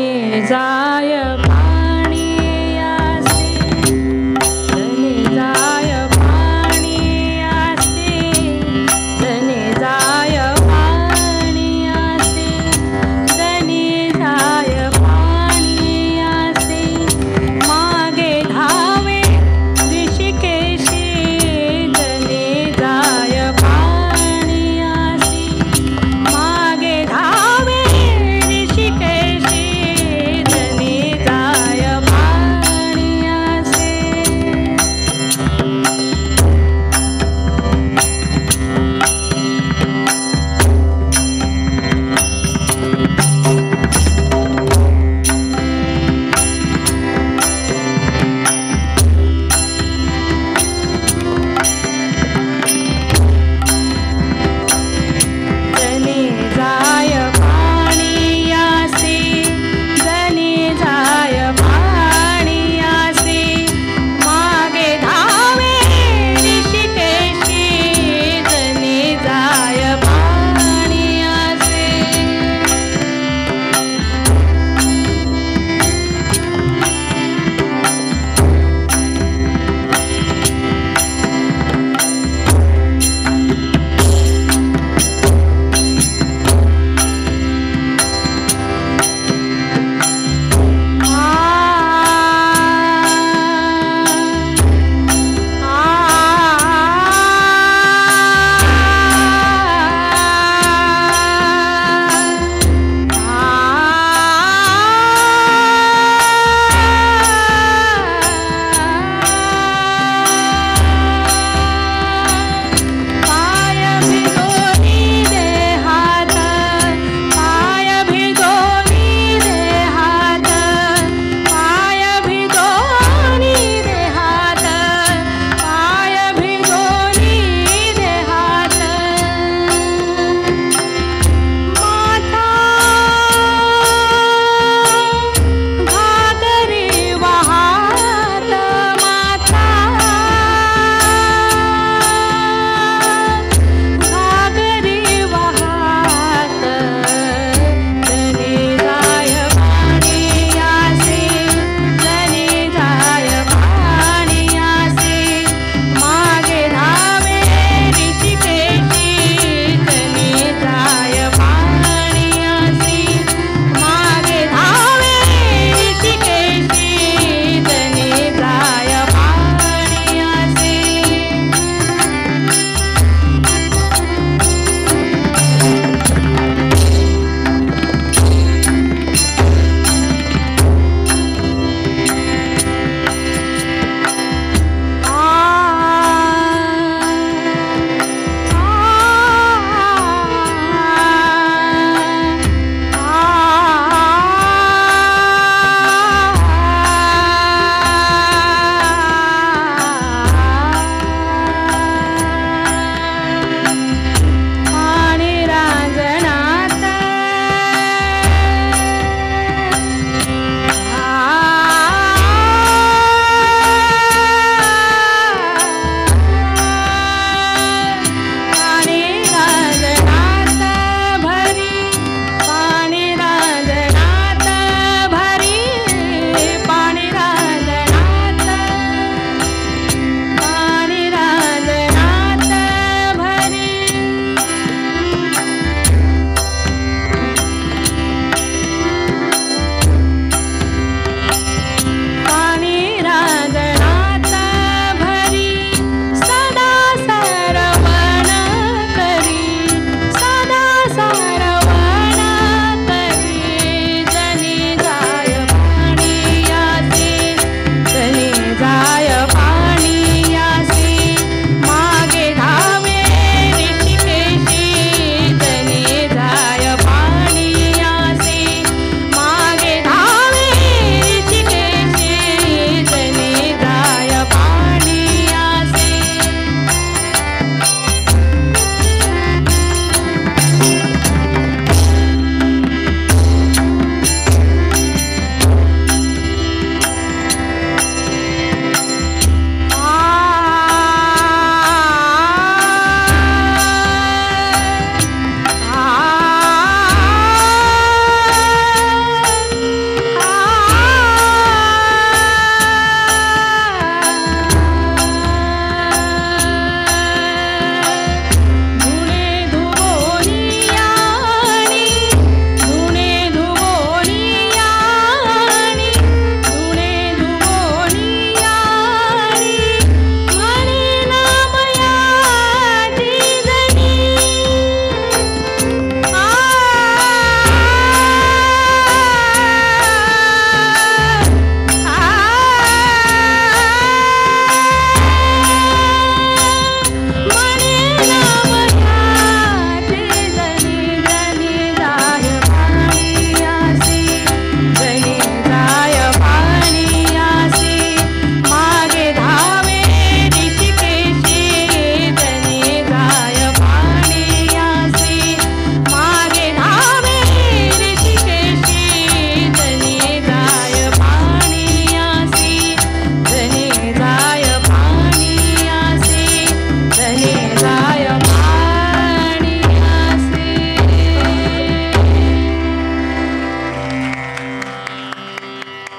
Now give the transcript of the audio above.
desire.